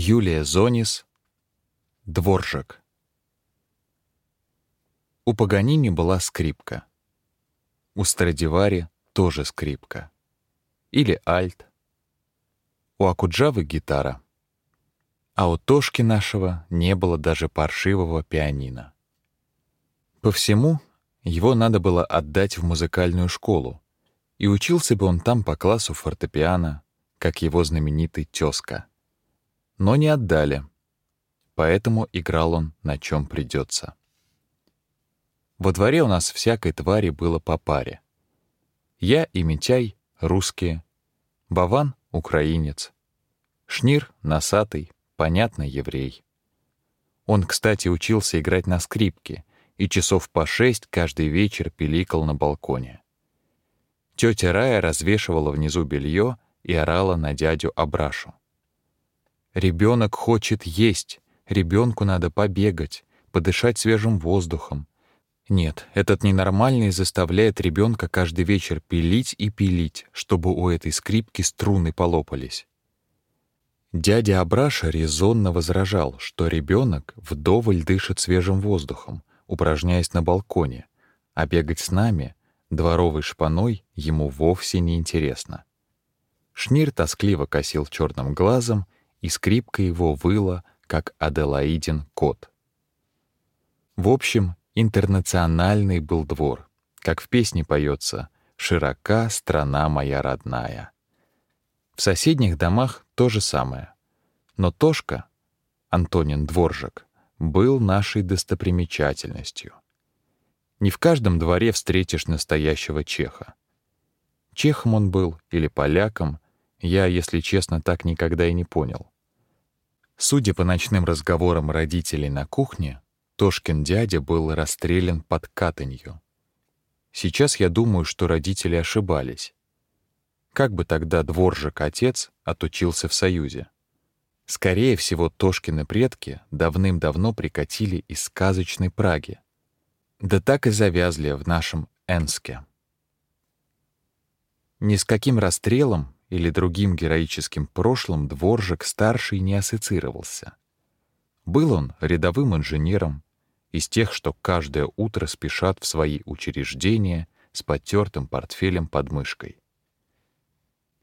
Юлия Зонис, Дворжак. У Паганини была скрипка. У Страдивари тоже скрипка. Или альт. У Акуджавы гитара. А у Тошки нашего не было даже паршивого пианино. По всему, его надо было отдать в музыкальную школу, и учился бы он там по классу фортепиано, как его знаменитый тёзка но не отдали. Поэтому играл он на чем придется. Во дворе у нас всякой твари было по паре. Я и Митяй — русские, Баван — украинец, Шнир — носатый, понятно, еврей. Он, кстати, учился играть на скрипке и часов по шесть каждый вечер пиликал на балконе. Тетя Рая развешивала внизу белье и орала на дядю Абрашу. Ребенок хочет есть, ребенку надо побегать, подышать свежим воздухом. Нет, этот ненормальный заставляет ребенка каждый вечер пилить и пилить, чтобы у этой скрипки струны полопались. Дядя Абраша резонно возражал, что ребенок вдоволь дышит свежим воздухом, упражняясь на балконе, а бегать с нами, дворовой шпаной, ему вовсе не интересно. Шнир тоскливо косил черным глазом и скрипка его выла, как Аделаидин кот. В общем, интернациональный был двор, как в песне поется «Широка страна моя родная». В соседних домах то же самое. Но Тошка, Антонин Дворжак, был нашей достопримечательностью. Не в каждом дворе встретишь настоящего чеха. Чехом он был или поляком, я, если честно, так никогда и не понял. Судя по ночным разговорам родителей на кухне, Тошкин дядя был расстрелян под Катанью. Сейчас я думаю, что родители ошибались. Как бы тогда дворжик отец отучился в Союзе? Скорее всего, Тошкины предки давным-давно прикатили из сказочной Праги. Да так и завязли в нашем Энске. Ни с каким расстрелом или другим героическим прошлым Дворжик-старший не ассоциировался. Был он рядовым инженером, из тех, что каждое утро спешат в свои учреждения с потертым портфелем под мышкой.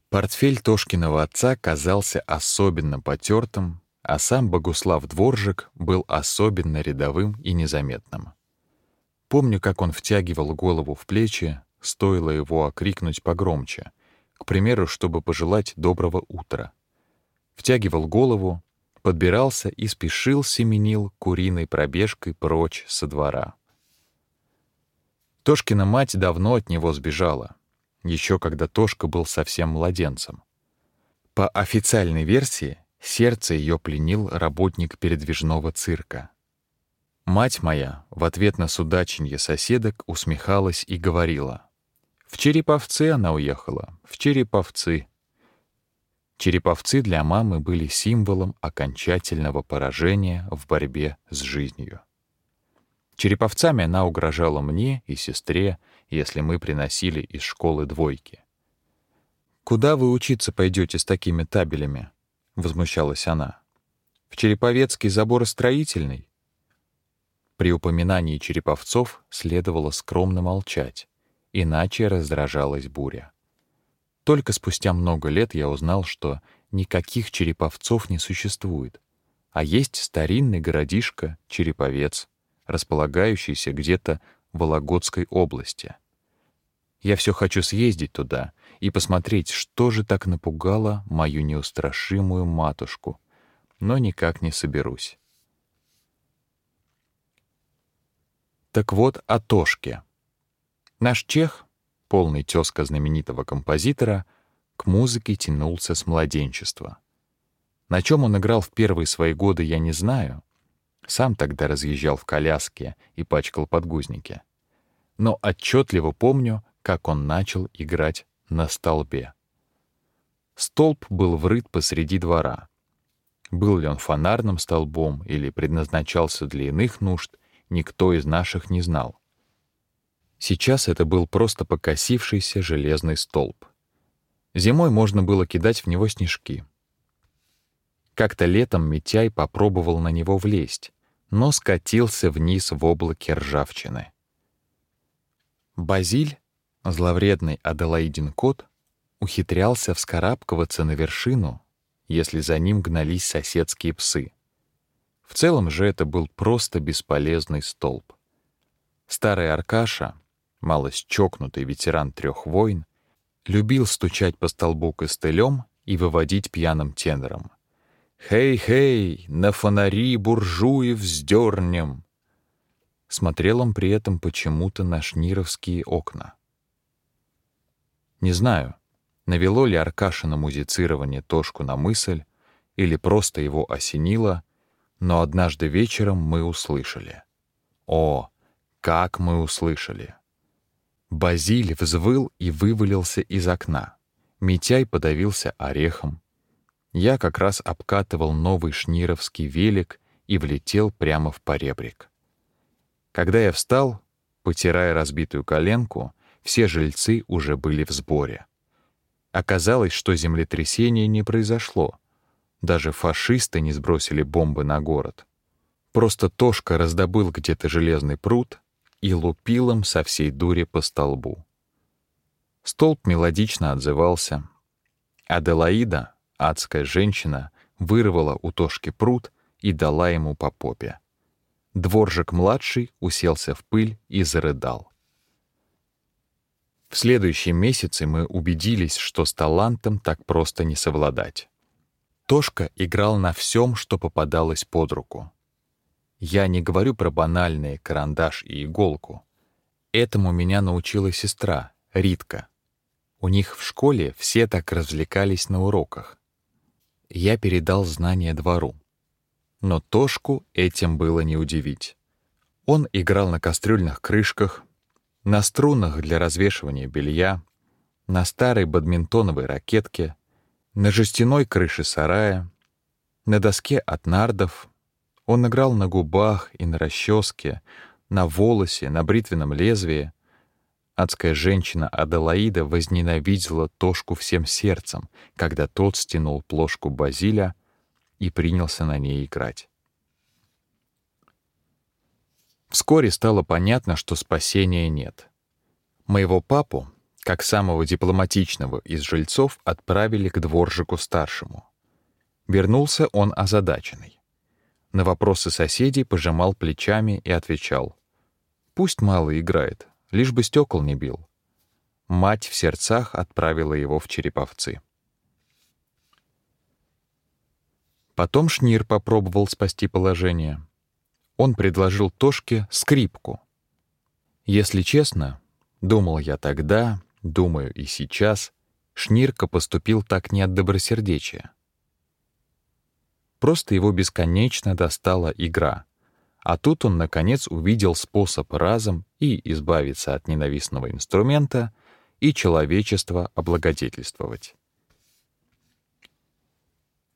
Портфель Тошкиного отца казался особенно потертым, а сам Богуслав Дворжик был особенно рядовым и незаметным. Помню, как он втягивал голову в плечи, стоило его окрикнуть погромче, к примеру, чтобы пожелать доброго утра. Втягивал голову, подбирался и спешил семенил куриной пробежкой прочь со двора. Тошкина мать давно от него сбежала, еще когда Тошка был совсем младенцем. По официальной версии, сердце ее пленил работник передвижного цирка. Мать моя в ответ на судаченье соседок усмехалась и говорила: в Череповцы она уехала, в Череповцы. Череповцы для мамы были символом окончательного поражения в борьбе с жизнью. Череповцами она угрожала мне и сестре, если мы приносили из школы двойки. «Куда вы учиться пойдете с такими табелями?» — возмущалась она. «В Череповецкий заборостроительный?» При упоминании череповцов следовало скромно молчать иначе раздражалась буря. Только спустя много лет я узнал, что никаких череповцов не существует, а есть старинный городишко Череповец, располагающийся где-то в Вологодской области. Я все хочу съездить туда и посмотреть, что же так напугало мою неустрашимую матушку, но никак не соберусь. Так вот о Тошке. Наш чех, полный тезка знаменитого композитора, к музыке тянулся с младенчества. На чем он играл в первые свои годы, я не знаю. Сам тогда разъезжал в коляске и пачкал подгузники. Но отчетливо помню, как он начал играть на столбе. Столб был врыт посреди двора. Был ли он фонарным столбом или предназначался для иных нужд, никто из наших не знал. Сейчас это был просто покосившийся железный столб. Зимой можно было кидать в него снежки. Как-то летом Митяй попробовал на него влезть, но скатился вниз в облаке ржавчины. Базиль, зловредный Аделаидин кот, ухитрялся вскарабкиваться на вершину, если за ним гнались соседские псы. В целом же это был просто бесполезный столб. Старый Аркаша, малость чокнутый ветеран трех войн, любил стучать по столбу костылем и выводить пьяным тенором. «Хей-хей, на фонари буржуев вздернем!» Смотрел он при этом почему-то на шнировские окна. Не знаю, навело ли Аркаша на музицирование Тошку на мысль, или просто его осенило, но однажды вечером мы услышали. О, как мы услышали! Базиль взвыл и вывалился из окна. Митяй подавился орехом. Я как раз обкатывал новый шнировский велик и влетел прямо в поребрик. Когда я встал, потирая разбитую коленку, все жильцы уже были в сборе. Оказалось, что землетрясение не произошло. Даже фашисты не сбросили бомбы на город. Просто Тошка раздобыл где-то железный пруд и лупил им со всей дури по столбу. Столб мелодично отзывался. Аделаида, адская женщина, вырвала у Тошки пруд и дала ему по попе. Дворжик-младший уселся в пыль и зарыдал. В следующие месяцы мы убедились, что с талантом так просто не совладать. Тошка играл на всем, что попадалось под руку. Я не говорю про банальные карандаш и иголку. Этому меня научила сестра, Ритка. У них в школе все так развлекались на уроках. Я передал знания двору. Но Тошку этим было не удивить. Он играл на кастрюльных крышках, на струнах для развешивания белья, на старой бадминтоновой ракетке, на жестяной крыше сарая, на доске от нардов. Он играл на губах и на расческе, на волосе, на бритвенном лезвии. Адская женщина Аделаида возненавидела Тошку всем сердцем, когда тот стянул плошку базиля и принялся на ней играть. Вскоре стало понятно, что спасения нет. Моего папу, как самого дипломатичного из жильцов, отправили к дворжику-старшему. Вернулся он озадаченный. На вопросы соседей пожимал плечами и отвечал. «Пусть мало играет, лишь бы стекол не бил». Мать в сердцах отправила его в Череповцы. Потом Шнир попробовал спасти положение — он предложил Тошке скрипку. Если честно, думал я тогда, думаю и сейчас, Шнирка поступил так не от добросердечия. Просто его бесконечно достала игра. А тут он, наконец, увидел способ разом и избавиться от ненавистного инструмента, и человечество облагодетельствовать.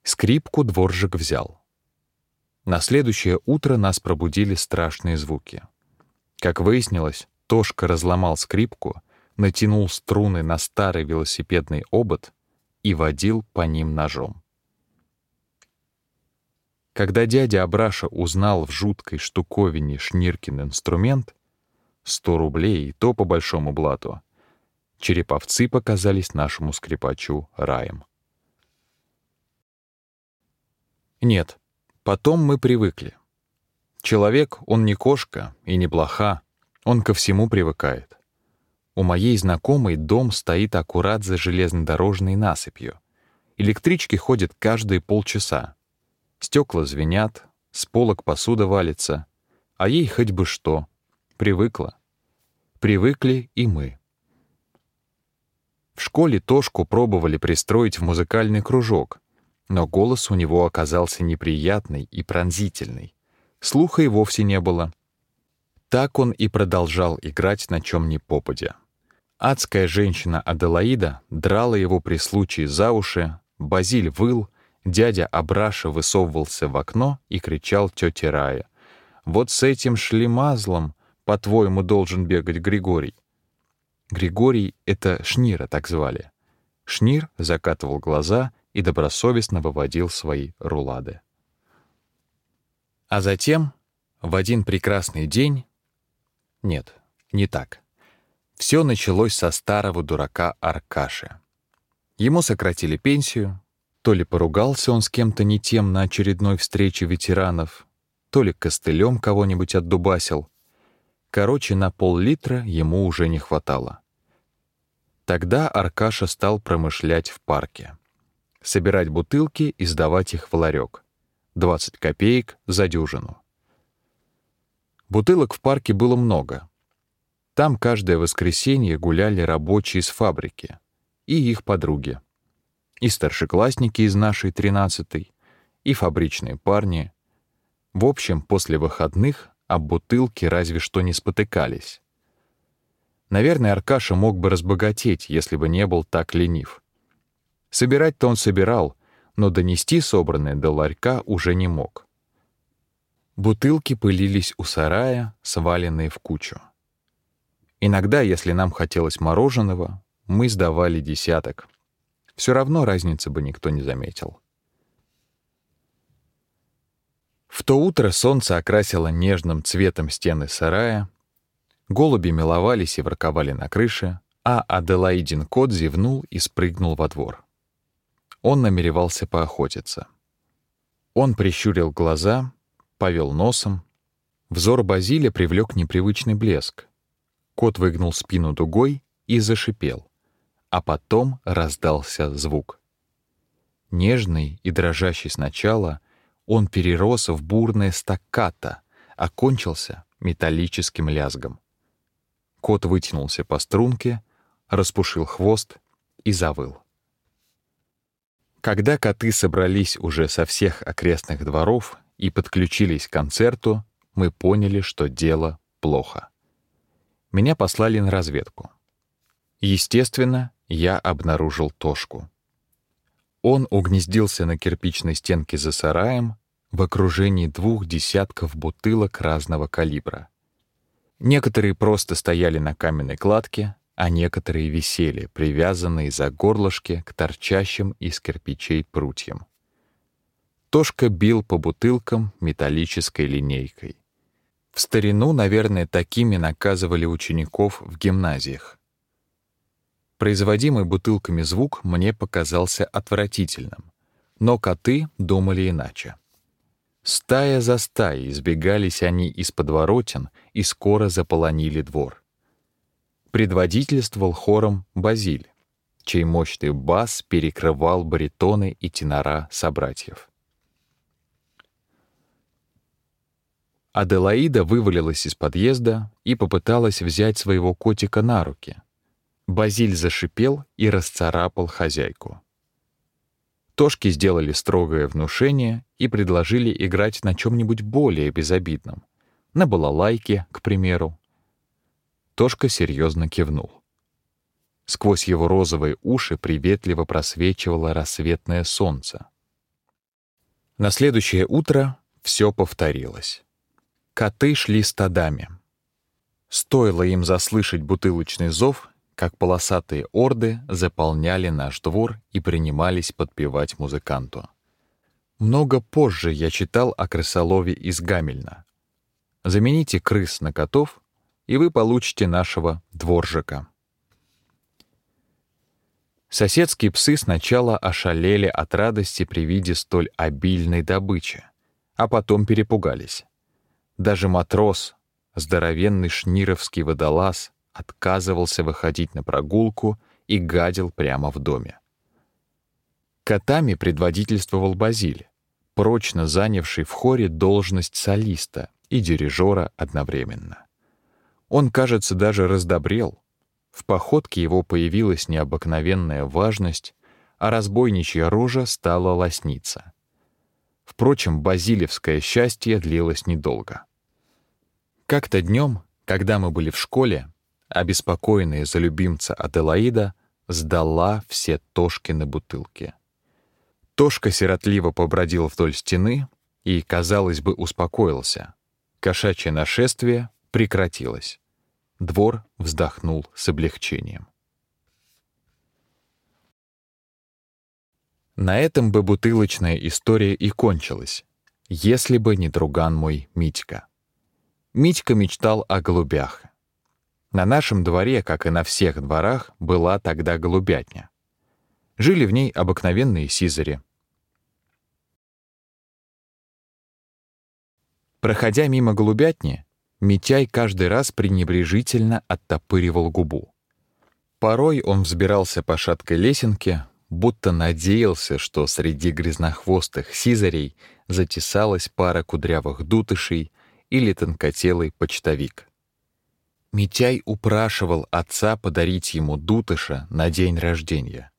Скрипку дворжик взял. На следующее утро нас пробудили страшные звуки. Как выяснилось, Тошка разломал скрипку, натянул струны на старый велосипедный обод и водил по ним ножом. Когда дядя Абраша узнал в жуткой штуковине Шниркин инструмент, сто рублей и то по большому блату, череповцы показались нашему скрипачу раем. Нет, Потом мы привыкли. Человек, он не кошка и не блоха, он ко всему привыкает. У моей знакомой дом стоит аккурат за железнодорожной насыпью. Электрички ходят каждые полчаса. Стекла звенят, с полок посуда валится, а ей хоть бы что. Привыкла. Привыкли и мы. В школе Тошку пробовали пристроить в музыкальный кружок, но голос у него оказался неприятный и пронзительный. Слуха и вовсе не было. Так он и продолжал играть на чем ни попадя. Адская женщина Аделаида драла его при случае за уши, Базиль выл, дядя Абраша высовывался в окно и кричал тете Рая. «Вот с этим шлемазлом, по-твоему, должен бегать Григорий». Григорий — это Шнира так звали. Шнир закатывал глаза и добросовестно выводил свои рулады. А затем, в один прекрасный день... Нет, не так. Все началось со старого дурака Аркаши. Ему сократили пенсию, то ли поругался он с кем-то не тем на очередной встрече ветеранов, то ли костылем кого-нибудь отдубасил. Короче, на пол-литра ему уже не хватало. Тогда Аркаша стал промышлять в парке. Собирать бутылки и сдавать их в ларек. 20 копеек за дюжину. Бутылок в парке было много. Там каждое воскресенье гуляли рабочие с фабрики и их подруги. И старшеклассники из нашей тринадцатой, и фабричные парни. В общем, после выходных об бутылке разве что не спотыкались. Наверное, Аркаша мог бы разбогатеть, если бы не был так ленив. Собирать-то он собирал, но донести собранное до ларька уже не мог. Бутылки пылились у сарая, сваленные в кучу. Иногда, если нам хотелось мороженого, мы сдавали десяток. Все равно разницы бы никто не заметил. В то утро солнце окрасило нежным цветом стены сарая, голуби миловались и ворковали на крыше, а Аделаидин кот зевнул и спрыгнул во двор. Он намеревался поохотиться. Он прищурил глаза, повел носом. Взор Базиля привлек непривычный блеск. Кот выгнул спину дугой и зашипел, а потом раздался звук. Нежный и дрожащий сначала, он перерос в бурное стаккато, окончился металлическим лязгом. Кот вытянулся по струнке, распушил хвост и завыл. Когда коты собрались уже со всех окрестных дворов и подключились к концерту, мы поняли, что дело плохо. Меня послали на разведку. Естественно, я обнаружил Тошку. Он угнездился на кирпичной стенке за сараем в окружении двух десятков бутылок разного калибра. Некоторые просто стояли на каменной кладке, а некоторые висели, привязанные за горлышки к торчащим из кирпичей прутьям. Тошка бил по бутылкам металлической линейкой. В старину, наверное, такими наказывали учеников в гимназиях. Производимый бутылками звук мне показался отвратительным, но коты думали иначе. Стая за стаей избегались они из подворотен и скоро заполонили двор предводительствовал хором Базиль, чей мощный бас перекрывал баритоны и тенора собратьев. Аделаида вывалилась из подъезда и попыталась взять своего котика на руки. Базиль зашипел и расцарапал хозяйку. Тошки сделали строгое внушение и предложили играть на чем-нибудь более безобидном. На балалайке, к примеру, Тошка серьезно кивнул. Сквозь его розовые уши приветливо просвечивало рассветное солнце. На следующее утро все повторилось. Коты шли стадами. Стоило им заслышать бутылочный зов, как полосатые орды заполняли наш двор и принимались подпевать музыканту. Много позже я читал о крысолове из Гамельна. Замените крыс на котов, и вы получите нашего дворжика. Соседские псы сначала ошалели от радости при виде столь обильной добычи, а потом перепугались. Даже матрос, здоровенный шнировский водолаз, отказывался выходить на прогулку и гадил прямо в доме. Котами предводительствовал Базиль, прочно занявший в хоре должность солиста и дирижера одновременно. Он, кажется, даже раздобрел. В походке его появилась необыкновенная важность, а разбойничья рожа стала лосниться. Впрочем, базилевское счастье длилось недолго. Как-то днем, когда мы были в школе, обеспокоенная за любимца Аделаида сдала все Тошкины бутылки. Тошка сиротливо побродил вдоль стены и, казалось бы, успокоился. Кошачье нашествие прекратилось. Двор вздохнул с облегчением. На этом бы бутылочная история и кончилась, если бы не друган мой Митька. Митька мечтал о голубях. На нашем дворе, как и на всех дворах, была тогда голубятня. Жили в ней обыкновенные сизари. Проходя мимо голубятни, Митяй каждый раз пренебрежительно оттопыривал губу. Порой он взбирался по шаткой лесенке, будто надеялся, что среди грязнохвостых сизарей затесалась пара кудрявых дутышей или тонкотелый почтовик. Митяй упрашивал отца подарить ему дутыша на день рождения.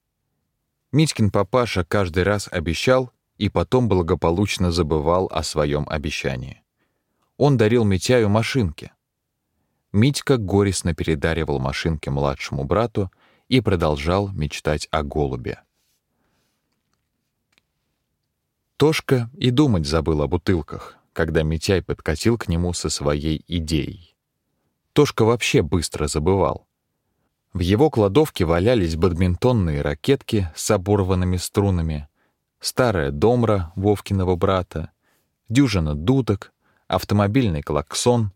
Митькин папаша каждый раз обещал и потом благополучно забывал о своем обещании. Он дарил Митяю машинки. Митька горестно передаривал машинки младшему брату и продолжал мечтать о голубе. Тошка и думать забыл о бутылках, когда Митяй подкатил к нему со своей идеей. Тошка вообще быстро забывал. В его кладовке валялись бадминтонные ракетки с оборванными струнами, старая домра Вовкиного брата, дюжина дудок, автомобильный клаксон.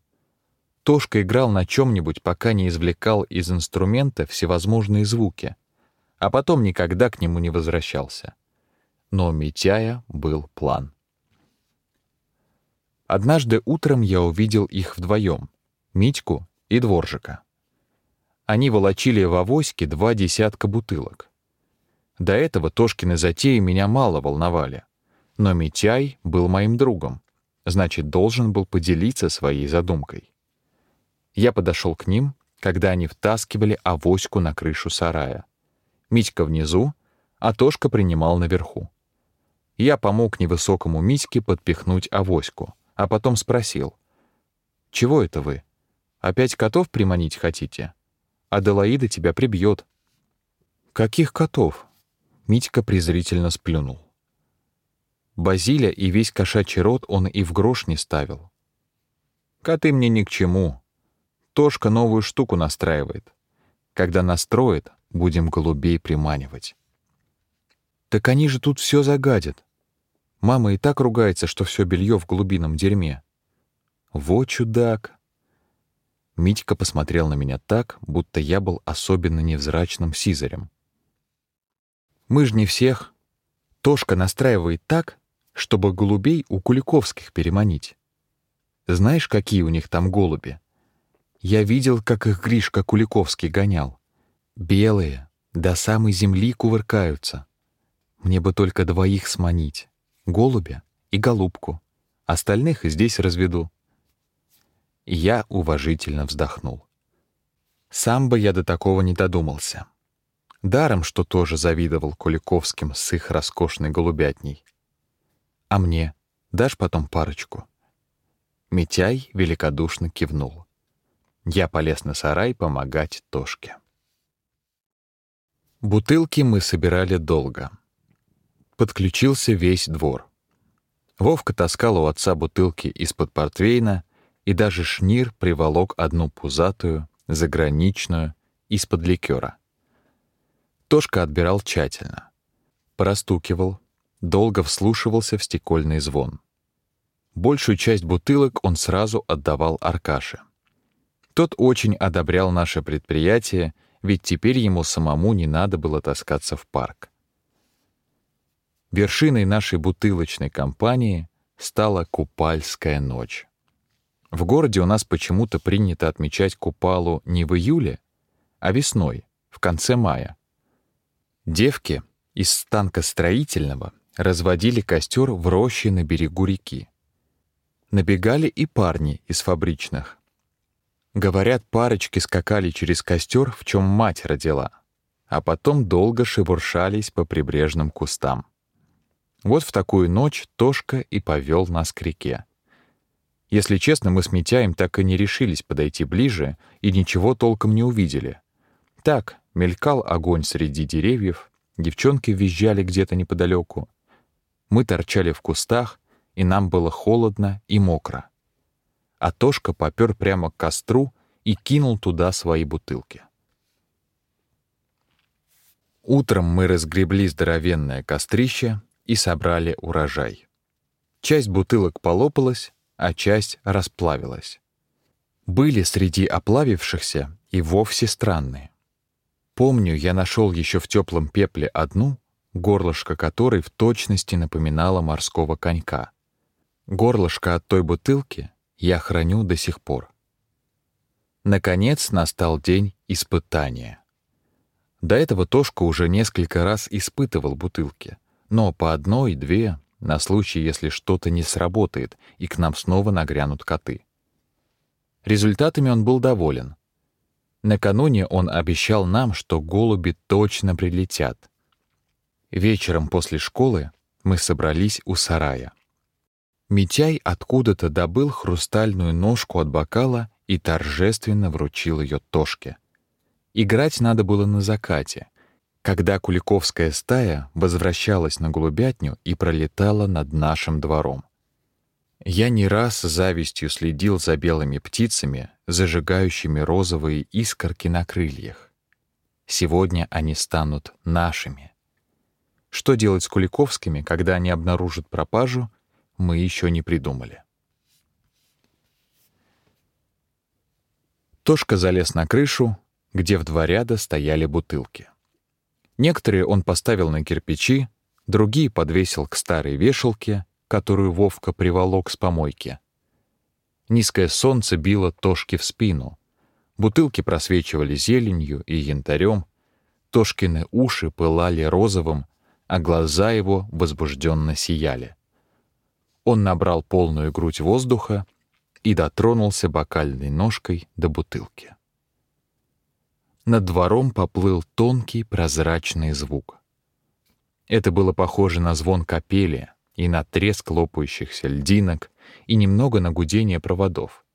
Тошка играл на чем-нибудь, пока не извлекал из инструмента всевозможные звуки, а потом никогда к нему не возвращался. Но у Митяя был план. Однажды утром я увидел их вдвоем, Митьку и Дворжика. Они волочили в авоське два десятка бутылок. До этого Тошкины затеи меня мало волновали, но Митяй был моим другом, значит, должен был поделиться своей задумкой. Я подошел к ним, когда они втаскивали авоську на крышу сарая. Митька внизу, а Тошка принимал наверху. Я помог невысокому Митьке подпихнуть авоську, а потом спросил: "Чего это вы? Опять котов приманить хотите? Аделаида тебя прибьет». «Каких котов?» Митька презрительно сплюнул. Базиля и весь кошачий род он и в грош не ставил. «Коты мне ни к чему. Тошка новую штуку настраивает. Когда настроит, будем голубей приманивать». «Так они же тут все загадят. Мама и так ругается, что все белье в голубином дерьме». «Во чудак!» Митька посмотрел на меня так, будто я был особенно невзрачным сизарем. «Мы ж не всех. Тошка настраивает так, чтобы голубей у Куликовских переманить. Знаешь, какие у них там голуби? Я видел, как их Гришка Куликовский гонял. Белые, до самой земли кувыркаются. Мне бы только двоих сманить — голубя и голубку. Остальных здесь разведу. Я уважительно вздохнул. Сам бы я до такого не додумался. Даром, что тоже завидовал Куликовским с их роскошной голубятней. А мне дашь потом парочку? Митяй великодушно кивнул. Я полез на сарай помогать Тошке. Бутылки мы собирали долго. Подключился весь двор. Вовка таскал у отца бутылки из-под портвейна, и даже Шнир приволок одну пузатую, заграничную, из-под ликера. Тошка отбирал тщательно. Простукивал, долго вслушивался в стекольный звон. Большую часть бутылок он сразу отдавал Аркаше. Тот очень одобрял наше предприятие, ведь теперь ему самому не надо было таскаться в парк. Вершиной нашей бутылочной кампании стала Купальская ночь. В городе у нас почему-то принято отмечать Купалу не в июле, а весной, в конце мая. Девки из станка строительного разводили костер в роще на берегу реки. Набегали и парни из фабричных. Говорят, парочки скакали через костер, в чем мать родила, а потом долго шебуршались по прибрежным кустам. Вот в такую ночь Тошка и повел нас к реке. Если честно, мы с Митяем так и не решились подойти ближе и ничего толком не увидели. Так, мелькал огонь среди деревьев, девчонки визжали где-то неподалеку. Мы торчали в кустах, и нам было холодно и мокро. А Тошка попер прямо к костру и кинул туда свои бутылки. Утром мы разгребли здоровенное кострище и собрали урожай. Часть бутылок полопалась, а часть расплавилась. Были среди оплавившихся и вовсе странные. Помню, я нашел еще в теплом пепле одну, горлышко которой в точности напоминало морского конька. Горлышко от той бутылки я храню до сих пор. Наконец настал день испытания. До этого Тошка уже несколько раз испытывал бутылки, но по одной-две на случай, если что-то не сработает и к нам снова нагрянут коты. Результатами он был доволен. Накануне он обещал нам, что голуби точно прилетят. Вечером после школы мы собрались у сарая. Митяй откуда-то добыл хрустальную ножку от бокала и торжественно вручил ее Тошке. Играть надо было на закате, когда Куликовская стая возвращалась на голубятню и пролетала над нашим двором. Я не раз завистью следил за белыми птицами, зажигающими розовые искорки на крыльях. Сегодня они станут нашими. Что делать с Куликовскими, когда они обнаружат пропажу, мы еще не придумали. Тошка залез на крышу, где в два ряда стояли бутылки. Некоторые он поставил на кирпичи, другие подвесил к старой вешалке, которую Вовка приволок с помойки. Низкое солнце било Тошке в спину. Бутылки просвечивали зеленью и янтарем, Тошкины уши пылали розовым, а глаза его возбужденно сияли. Он набрал полную грудь воздуха и дотронулся бокальной ножкой до бутылки. Над двором поплыл тонкий прозрачный звук. Это было похоже на звон капели и на треск лопающихся льдинок и немного на гудение проводов.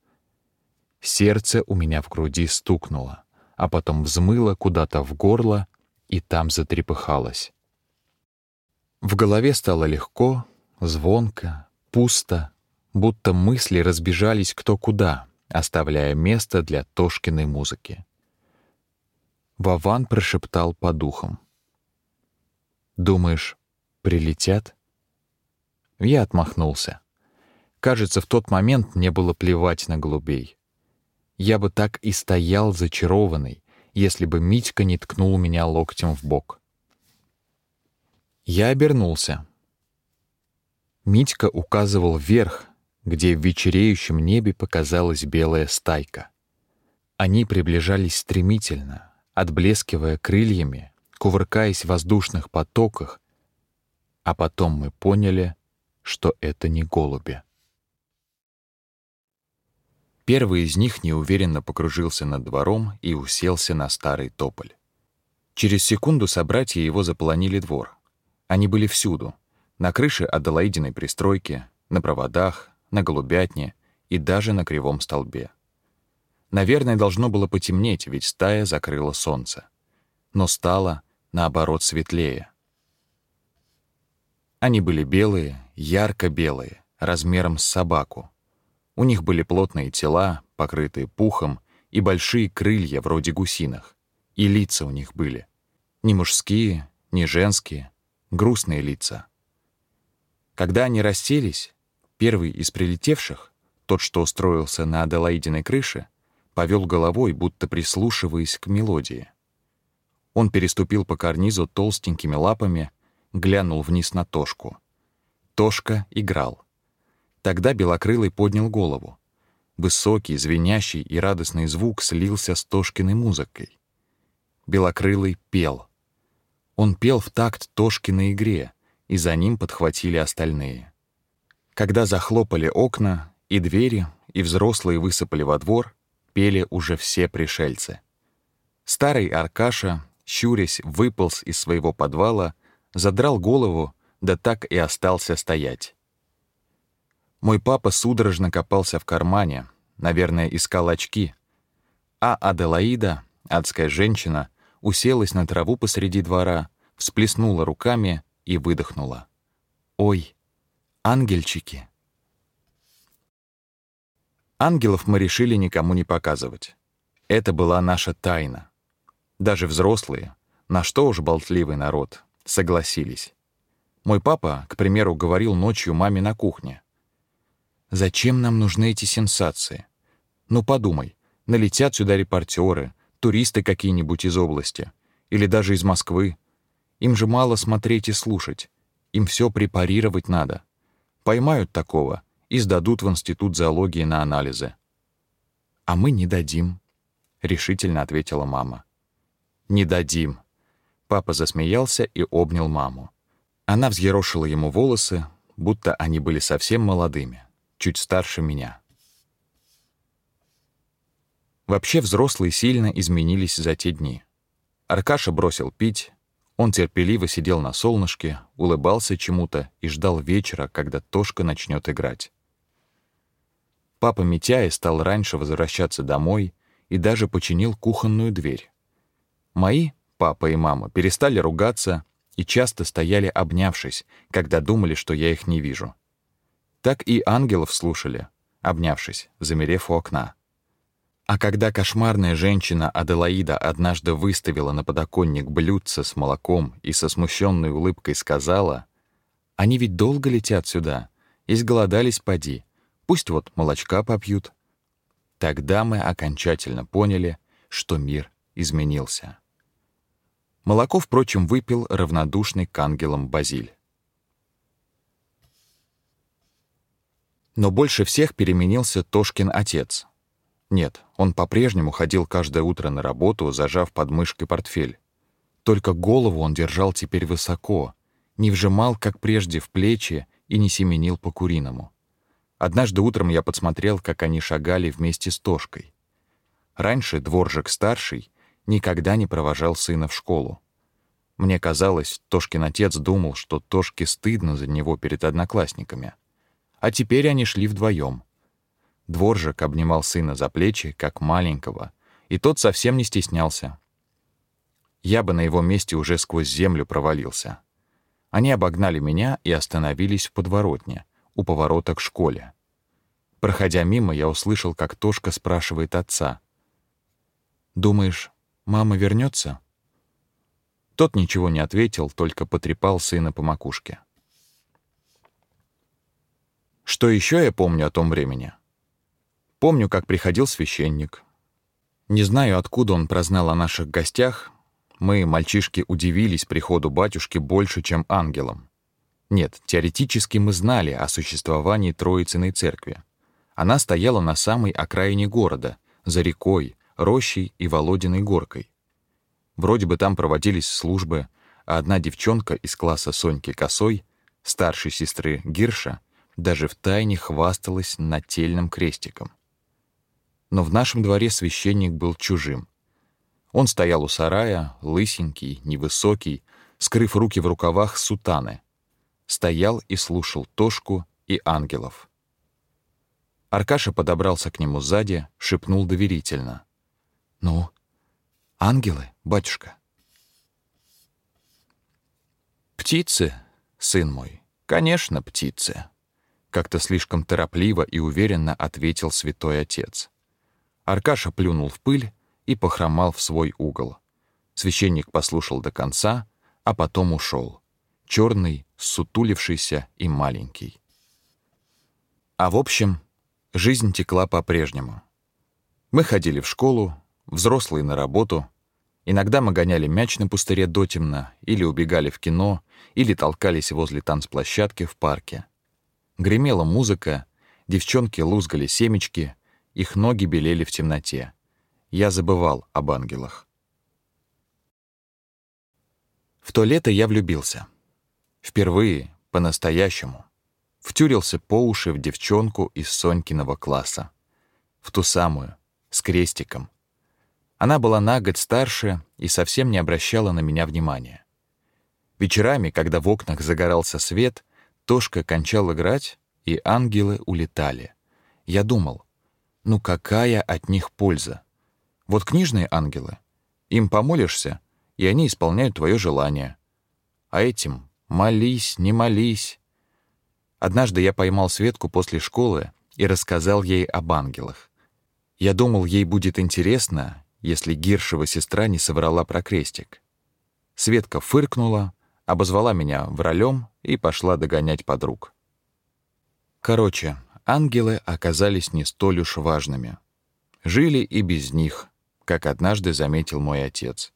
Сердце у меня в груди стукнуло, а потом взмыло куда-то в горло и там затрепыхалось. В голове стало легко, звонко, пусто, будто мысли разбежались кто куда, оставляя место для Тошкиной музыки. Вован прошептал по духам. «Думаешь, прилетят?» Я отмахнулся. Кажется, в тот момент мне было плевать на голубей. Я бы так и стоял зачарованный, если бы Митька не ткнул меня локтем в бок. Я обернулся. Митька указывал вверх, где в вечереющем небе показалась белая стайка. Они приближались стремительно, отблескивая крыльями, кувыркаясь в воздушных потоках, а потом мы поняли, что это не голуби. Первый из них неуверенно покружился над двором и уселся на старый тополь. Через секунду собратья его заполонили двор. Они были всюду: на крыше Аделаидиной пристройки, на проводах, на голубятне и даже на кривом столбе. Наверное, должно было потемнеть, ведь стая закрыла солнце. Но стало, наоборот, светлее. Они были белые, ярко-белые, размером с собаку. У них были плотные тела, покрытые пухом, и большие крылья вроде гусиных. И лица у них были. Не мужские, не женские, грустные лица. Когда они расселись, первый из прилетевших, тот, что устроился на Аделаидиной крыше, повел головой, будто прислушиваясь к мелодии. Он переступил по карнизу толстенькими лапами, глянул вниз на Тошку. Тошка играл. Тогда Белокрылый поднял голову. Высокий, звенящий и радостный звук слился с Тошкиной музыкой. Белокрылый пел. Он пел в такт Тошкиной игре, и за ним подхватили остальные. Когда захлопали окна и двери, и взрослые высыпали во двор, пели уже все пришельцы. Старый Аркаша, щурясь, выполз из своего подвала, задрал голову, да так и остался стоять. Мой папа судорожно копался в кармане, наверное, искал очки, а Аделаида, адская женщина, уселась на траву посреди двора, всплеснула руками и выдохнула. «Ой, ангельчики!» Ангелов мы решили никому не показывать. Это была наша тайна. Даже взрослые, На что уж болтливый народ, согласились. Мой папа, к примеру, говорил ночью маме на кухне. «Зачем нам нужны эти сенсации? Ну подумай, налетят сюда репортеры, туристы какие-нибудь из области или даже из Москвы. Им же мало смотреть и слушать, им все препарировать надо. Поймают такого и сдадут в Институт зоологии на анализы. «А мы не дадим», — решительно ответила мама. «Не дадим». Папа засмеялся и обнял маму. Она взъерошила ему волосы, будто они были совсем молодыми, чуть старше меня. Вообще взрослые сильно изменились за те дни. Аркаша бросил пить, он терпеливо сидел на солнышке, улыбался чему-то и ждал вечера, когда Тошка начнет играть. Папа Митяя стал раньше возвращаться домой и даже починил кухонную дверь. Мои, папа и мама, перестали ругаться и часто стояли обнявшись, когда думали, что я их не вижу. Так и ангелов слушали, обнявшись, замерев у окна. А когда кошмарная женщина Аделаида однажды выставила на подоконник блюдце с молоком и со смущенной улыбкой сказала, «Они ведь долго летят сюда, изголодались поди, пусть вот молочка попьют». Тогда мы окончательно поняли, что мир изменился. Молоко, впрочем, выпил равнодушный к ангелам Базиль. Но больше всех переменился Тошкин отец. Нет, он по-прежнему ходил каждое утро на работу, зажав под мышкой портфель. Только голову он держал теперь высоко, не вжимал, как прежде, в плечи и не семенил по-куриному. Однажды утром я подсмотрел, как они шагали вместе с Тошкой. Раньше дворжик-старший никогда не провожал сына в школу. Мне казалось, Тошкин отец думал, что Тошке стыдно за него перед одноклассниками. А теперь они шли вдвоем. Дворжик обнимал сына за плечи, как маленького, и тот совсем не стеснялся. Я бы на его месте уже сквозь землю провалился. Они обогнали меня и остановились в подворотне, у поворота к школе. Проходя мимо, я услышал, как Тошка спрашивает отца. «Думаешь, Мама вернется? Тот ничего не ответил, только потрепал сына по макушке. Что еще я помню о том времени? Помню, как приходил священник. Не знаю, откуда он прознал о наших гостях. Мы, мальчишки, удивились приходу батюшки больше, чем ангелам. Нет, теоретически мы знали о существовании Троицыной церкви. Она стояла на самой окраине города, за рекой, рощей и Володиной горкой. Вроде бы там проводились службы, а одна девчонка из класса Соньки Косой, старшей сестры Гирша, даже в тайне хвасталась нательным крестиком. Но в нашем дворе священник был чужим. Он стоял у сарая, лысенький, невысокий, скрыв руки в рукавах сутаны. Стоял и слушал Тошку и ангелов. Аркаша подобрался к нему сзади, шепнул доверительно. «Ну, ангелы, батюшка?» «Птицы, сын мой, конечно, птицы», — как-то слишком торопливо и уверенно ответил святой отец. Аркаша плюнул в пыль и похромал в свой угол. Священник послушал до конца, а потом ушел. Черный, сутулившийся и маленький. А в общем, жизнь текла по-прежнему. Мы ходили в школу, взрослые на работу. Иногда мы гоняли мяч на пустыре дотемно, или убегали в кино, или толкались возле танцплощадки в парке. Гремела музыка, девчонки лузгали семечки, их ноги белели в темноте. Я забывал об ангелах. В то лето я влюбился. Впервые, по-настоящему. Втюрился по уши в девчонку из Сонькиного класса. В ту самую, с крестиком, она была на год старше и совсем не обращала на меня внимания. Вечерами, когда в окнах загорался свет, Тошка кончал играть, и ангелы улетали. Я думал, ну какая от них польза? Вот книжные ангелы, им помолишься, и они исполняют твое желание. А этим молись, не молись. Однажды я поймал Светку после школы и рассказал ей об ангелах. Я думал, ей будет интересно, если Гиршева сестра не соврала про крестик. Светка фыркнула, обозвала меня вралем и пошла догонять подруг. Короче, ангелы оказались не столь уж важными. Жили и без них, как однажды заметил мой отец.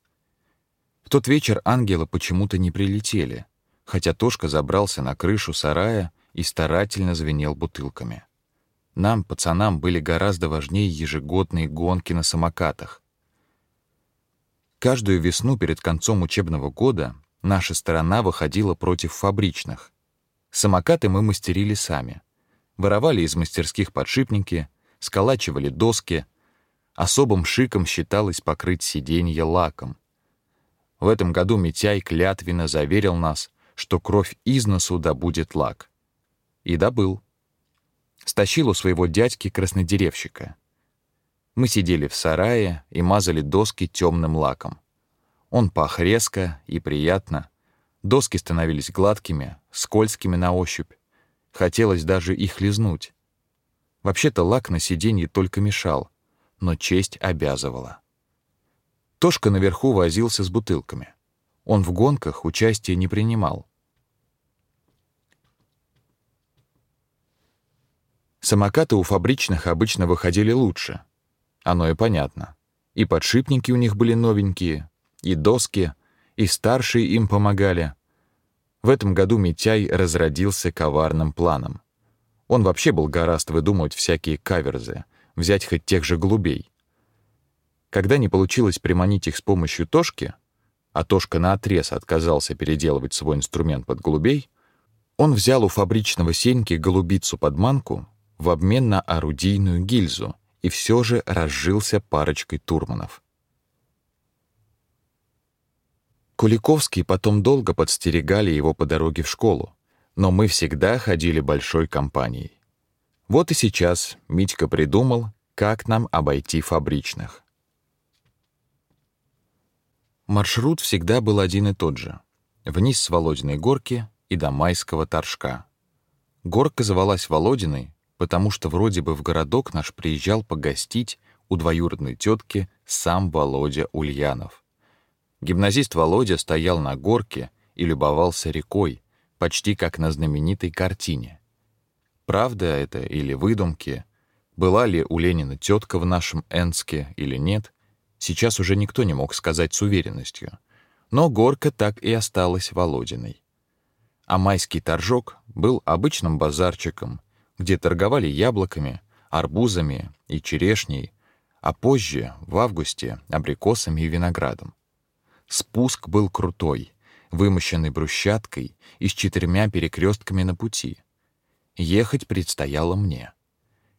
В тот вечер ангелы почему-то не прилетели, хотя Тошка забрался на крышу сарая и старательно звенел бутылками. Нам, пацанам, были гораздо важнее ежегодные гонки на самокатах. Каждую весну перед концом учебного года наша сторона выходила против фабричных. Самокаты мы мастерили сами. Воровали из мастерских подшипники, сколачивали доски. Особым шиком считалось покрыть сиденье лаком. В этом году Митяй клятвенно заверил нас, что кровь из носу добудет лак. И добыл. Стащил у своего дядьки краснодеревщика. Мы сидели в сарае и мазали доски темным лаком. Он пах резко и приятно. Доски становились гладкими, скользкими на ощупь. Хотелось даже их лизнуть. Вообще-то лак на сиденье только мешал, но честь обязывала. Тошка наверху возился с бутылками. Он в гонках участия не принимал. Самокаты у фабричных обычно выходили лучше. Оно и понятно. И подшипники у них были новенькие, и доски, и старшие им помогали. В этом году Митяй разродился коварным планом. Он вообще был гораст выдумывать всякие каверзы, взять хоть тех же голубей. Когда не получилось приманить их с помощью Тошки, а Тошка наотрез отказался переделывать свой инструмент под голубей, он взял у фабричного Сеньки голубицу-подманку в обмен на орудийную гильзу и все же разжился парочкой турманов. Куликовский потом долго подстерегали его по дороге в школу, но мы всегда ходили большой компанией. Вот и сейчас Митька придумал, как нам обойти фабричных. Маршрут всегда был один и тот же. Вниз с Володиной горки и до Майского торжка. Горка звалась Володиной, потому что вроде бы в городок наш приезжал погостить у двоюродной тетки сам Володя Ульянов. Гимназист Володя стоял на горке и любовался рекой, почти как на знаменитой картине. Правда это или выдумки, была ли у Ленина тетка в нашем Энске или нет, сейчас уже никто не мог сказать с уверенностью. Но горка так и осталась Володиной. А майский торжок был обычным базарчиком, где торговали яблоками, арбузами и черешней, а позже, в августе, абрикосами и виноградом. Спуск был крутой, вымощенный брусчаткой и с четырьмя перекрестками на пути. Ехать предстояло мне.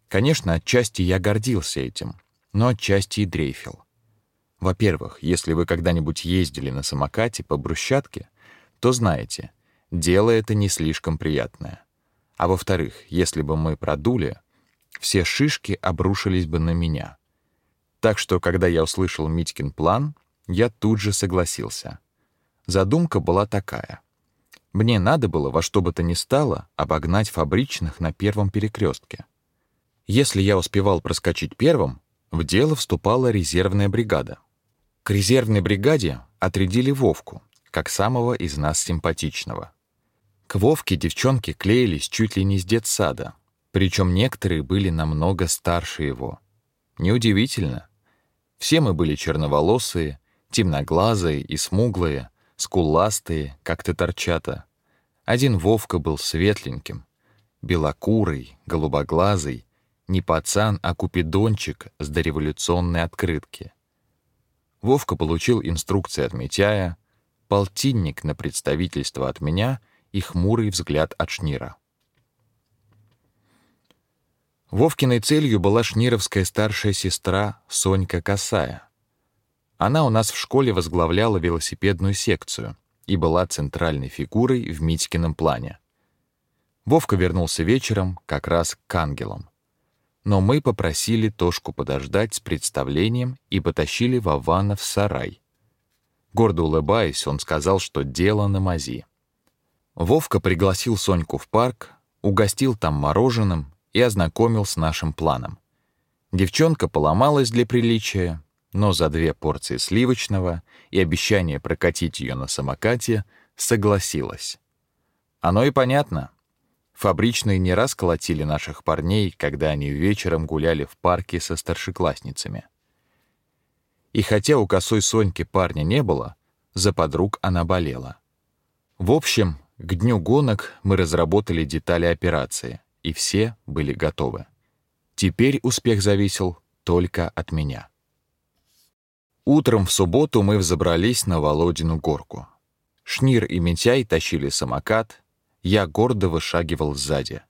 Конечно, отчасти я гордился этим, но отчасти и дрейфил. Во-первых, если вы когда-нибудь ездили на самокате по брусчатке, то знаете, дело это не слишком приятное. А во-вторых, если бы мы продули, все шишки обрушились бы на меня. Так что, когда я услышал Митькин план, я тут же согласился. Задумка была такая. Мне надо было во что бы то ни стало обогнать фабричных на первом перекрестке. Если я успевал проскочить первым, в дело вступала резервная бригада. К резервной бригаде отрядили Вовку, как самого из нас симпатичного. К Вовке девчонки клеились чуть ли не с детсада, причем некоторые были намного старше его. Неудивительно. Все мы были черноволосые, темноглазые и смуглые, скуластые, как торчата. Один Вовка был светленьким, белокурый, голубоглазый, не пацан, а купидончик с дореволюционной открытки. Вовка получил инструкции от Митяя, полтинник на представительство от меня и хмурый взгляд от Шнира. Вовкиной целью была шнировская старшая сестра Сонька Косая, она у нас в школе возглавляла велосипедную секцию и была центральной фигурой в Митькином плане. Вовка вернулся вечером как раз к ангелам. Но мы попросили Тошку подождать с представлением и потащили Вована в сарай. Гордо улыбаясь, он сказал, что дело на мази. Вовка пригласил Соньку в парк, угостил там мороженым и ознакомил с нашим планом. Девчонка поломалась для приличия, но за две порции сливочного и обещание прокатить ее на самокате согласилась. Оно и понятно. Фабричные не раз колотили наших парней, когда они вечером гуляли в парке со старшеклассницами. И хотя у косой Соньки парня не было, за подруг она болела. В общем, к дню гонок мы разработали детали операции, и все были готовы. Теперь успех зависел только от меня. Утром в субботу мы взобрались на Володину горку. Шнир и Митяй тащили самокат, я гордо вышагивал сзади.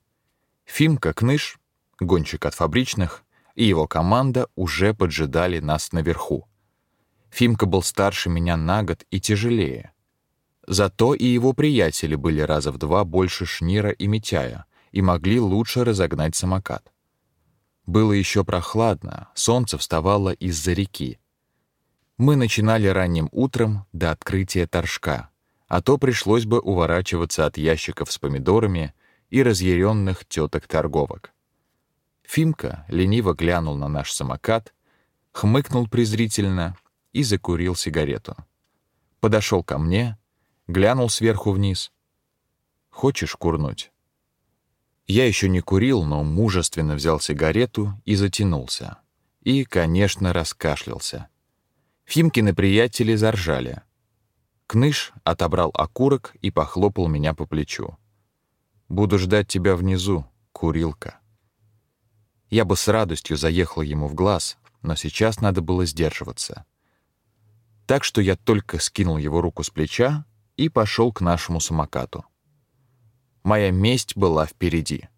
Фимка Кныш, гонщик от фабричных, и его команда уже поджидали нас наверху. Фимка был старше меня на год и тяжелее. Зато и его приятели были раза в два больше Шнира и Митяя и могли лучше разогнать самокат. Было еще прохладно, солнце вставало из-за реки, мы начинали ранним утром до открытия торжка, а то пришлось бы уворачиваться от ящиков с помидорами и разъяренных теток-торговок. Фимка лениво глянул на наш самокат, хмыкнул презрительно и закурил сигарету. Подошел ко мне, глянул сверху вниз. «Хочешь курнуть?» Я еще не курил, но мужественно взял сигарету и затянулся. И, конечно, раскашлялся. Фимкины приятели заржали. Кныш отобрал окурок и похлопал меня по плечу. «Буду ждать тебя внизу, курилка». Я бы с радостью заехал ему в глаз, но сейчас надо было сдерживаться. Так что я только скинул его руку с плеча и пошел к нашему самокату. Моя месть была впереди.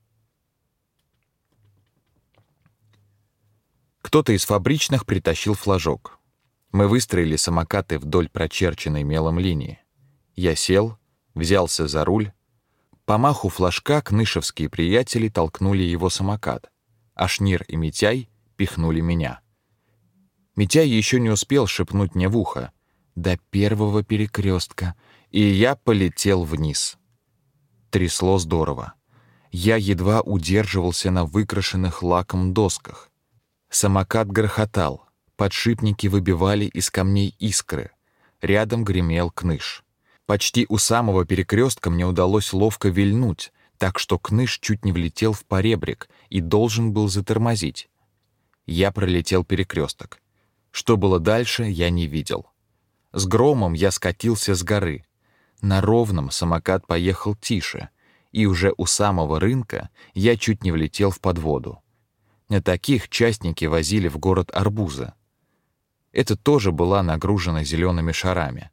Кто-то из фабричных притащил флажок. Мы выстроили самокаты вдоль прочерченной мелом линии. Я сел, взялся за руль. По маху флажка кнышевские приятели толкнули его самокат, а Шнир и Митяй пихнули меня. Митяй еще не успел шепнуть мне в ухо до первого перекрестка, и я полетел вниз. Трясло здорово. Я едва удерживался на выкрашенных лаком досках. Самокат грохотал, Подшипники выбивали из камней искры. Рядом гремел кныш. Почти у самого перекрестка мне удалось ловко вильнуть, так что кныш чуть не влетел в поребрик и должен был затормозить. Я пролетел перекресток. Что было дальше, я не видел. С громом я скатился с горы. На ровном самокат поехал тише, и уже у самого рынка я чуть не влетел в подводу. На таких частники возили в город арбузы. Это тоже была нагружена зелеными шарами.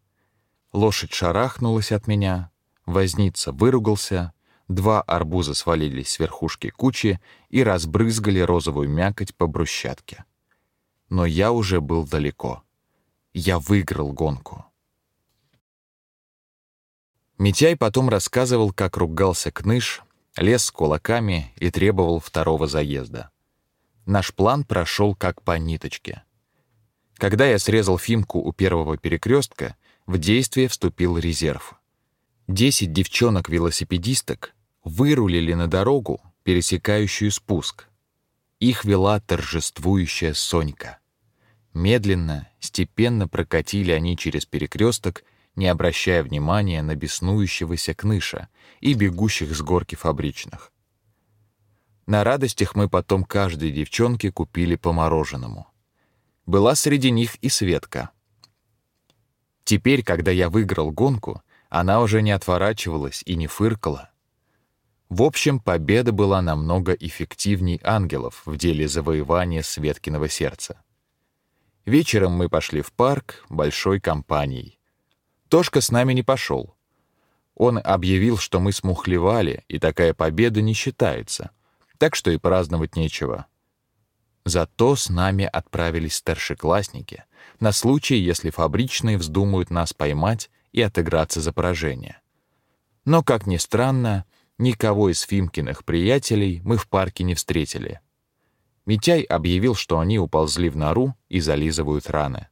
Лошадь шарахнулась от меня, возница выругался, два арбуза свалились с верхушки кучи и разбрызгали розовую мякоть по брусчатке. Но я уже был далеко. Я выиграл гонку. Митяй потом рассказывал, как ругался Кныш, лез с кулаками и требовал второго заезда. Наш план прошел как по ниточке. Когда я срезал Фимку у первого перекрестка, в действие вступил резерв. Десять девчонок-велосипедисток вырулили на дорогу, пересекающую спуск. Их вела торжествующая Сонька. Медленно, степенно прокатили они через перекресток, не обращая внимания на беснующегося кныша и бегущих с горки фабричных. На радостях мы потом каждой девчонке купили по мороженому — была среди них и Светка. Теперь, когда я выиграл гонку, она уже не отворачивалась и не фыркала. В общем, победа была намного эффективней ангелов в деле завоевания Светкиного сердца. Вечером мы пошли в парк большой компанией. Тошка с нами не пошел. Он объявил, что мы смухлевали, и такая победа не считается, так что и праздновать нечего. Зато с нами отправились старшеклассники на случай, если фабричные вздумают нас поймать и отыграться за поражение. Но, как ни странно, никого из Фимкиных приятелей мы в парке не встретили. Митяй объявил, что они уползли в нору и зализывают раны.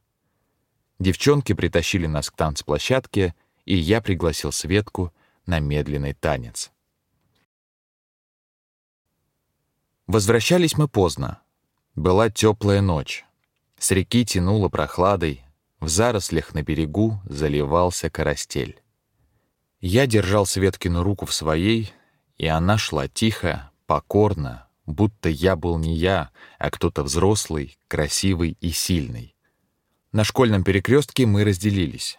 Девчонки притащили нас к танцплощадке, и я пригласил Светку на медленный танец. Возвращались мы поздно, была теплая ночь. С реки тянуло прохладой, в зарослях на берегу заливался карастель. Я держал Светкину руку в своей, и она шла тихо, покорно, будто я был не я, а кто-то взрослый, красивый и сильный. На школьном перекрестке мы разделились.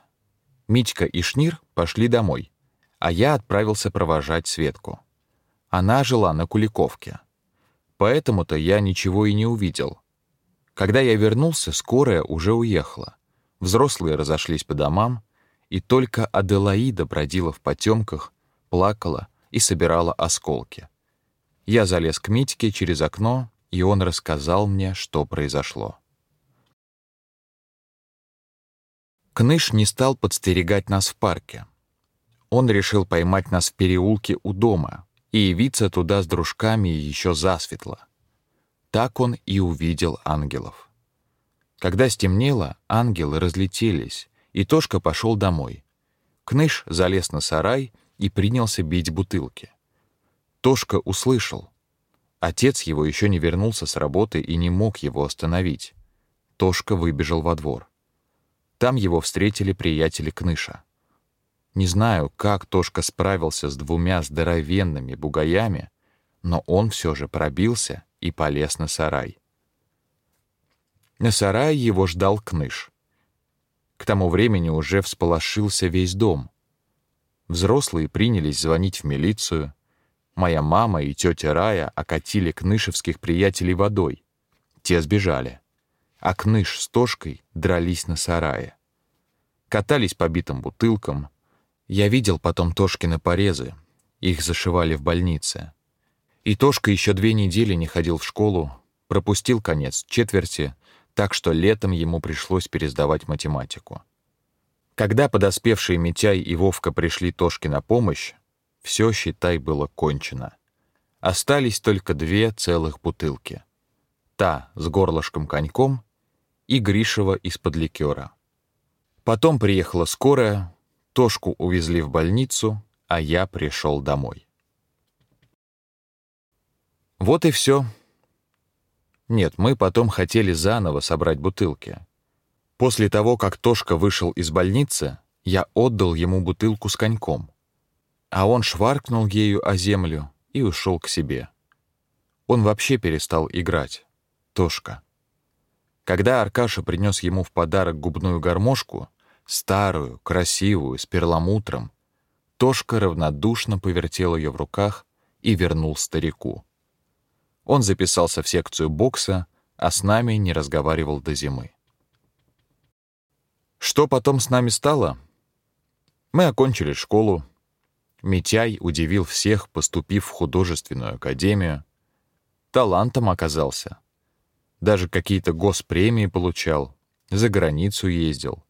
Митька и Шнир пошли домой, а я отправился провожать Светку. Она жила на Куликовке. Поэтому-то я ничего и не увидел. Когда я вернулся, скорая уже уехала. Взрослые разошлись по домам, и только Аделаида бродила в потемках, плакала и собирала осколки. Я залез к Митьке через окно, и он рассказал мне, что произошло. Кныш не стал подстерегать нас в парке. Он решил поймать нас в переулке у дома и явиться туда с дружками еще засветло. Так он и увидел ангелов. Когда стемнело, ангелы разлетелись, и Тошка пошел домой. Кныш залез на сарай и принялся бить бутылки. Тошка услышал. Отец его еще не вернулся с работы и не мог его остановить. Тошка выбежал во двор. Там его встретили приятели Кныша. Не знаю, как Тошка справился с двумя здоровенными бугаями, но он все же пробился и полез на сарай. На сарае его ждал Кныш. К тому времени уже всполошился весь дом. Взрослые принялись звонить в милицию. Моя мама и тетя Рая окатили кнышевских приятелей водой. Те сбежали. А Кныш с Тошкой дрались на сарае. Катались по битым бутылкам. Я видел потом Тошкины порезы. Их зашивали в больнице. И Тошка еще две недели не ходил в школу, пропустил конец четверти, так что летом ему пришлось пересдавать математику. Когда подоспевшие Митяй и Вовка пришли Тошке на помощь, все, считай, было кончено. Остались только две целых бутылки. Та с горлышком коньком и Гришева из-под ликера. Потом приехала скорая, Тошку увезли в больницу, а я пришел домой. Вот и все. Нет, мы потом хотели заново собрать бутылки. После того, как Тошка вышел из больницы, я отдал ему бутылку с коньком. А он шваркнул ею о землю и ушел к себе. Он вообще перестал играть. Тошка. Когда Аркаша принес ему в подарок губную гармошку, старую, красивую, с перламутром, Тошка равнодушно повертел ее в руках и вернул старику. Он записался в секцию бокса, а с нами не разговаривал до зимы. Что потом с нами стало? Мы окончили школу. Митяй удивил всех, поступив в художественную академию. Талантом оказался. Даже какие-то госпремии получал, за границу ездил.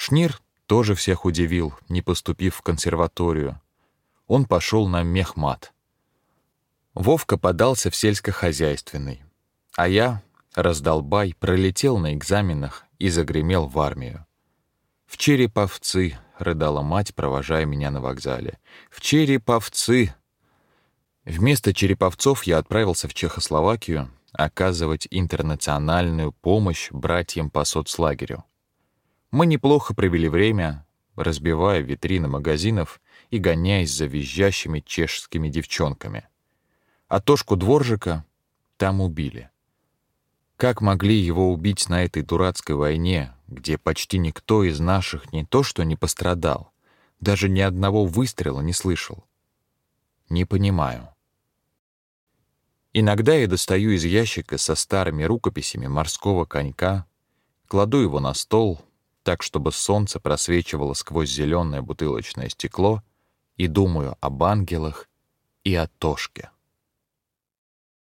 Шнир тоже всех удивил, не поступив в консерваторию. Он пошел на мехмат — Вовка подался в сельскохозяйственный, а я, раздолбай, пролетел на экзаменах и загремел в армию. «В Череповцы!» — рыдала мать, провожая меня на вокзале. «В Череповцы!» Вместо Череповцов я отправился в Чехословакию оказывать интернациональную помощь братьям по соцлагерю. Мы неплохо провели время, разбивая витрины магазинов и гоняясь за визжащими чешскими девчонками а Тошку Дворжика там убили. Как могли его убить на этой дурацкой войне, где почти никто из наших не то что не пострадал, даже ни одного выстрела не слышал? Не понимаю. Иногда я достаю из ящика со старыми рукописями морского конька, кладу его на стол, так чтобы солнце просвечивало сквозь зеленое бутылочное стекло, и думаю об ангелах и о Тошке.